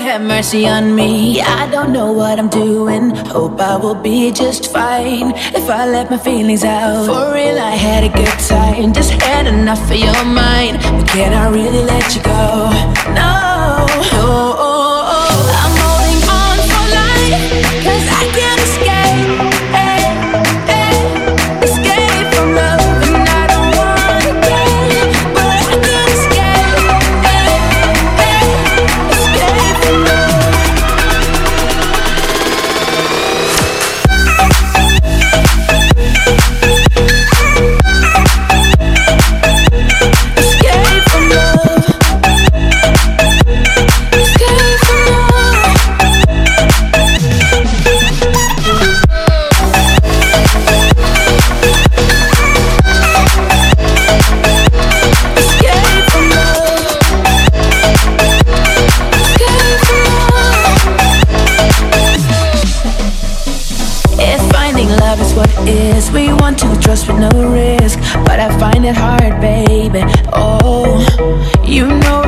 have mercy on me. I don't know what I'm doing. Hope I will be just fine if I let my feelings out. For real, I had a good time. Just had enough of your mind. But can I really let you go? No. Oh, oh love is what it is, we want to trust with no risk. But I find it hard, baby. Oh, you know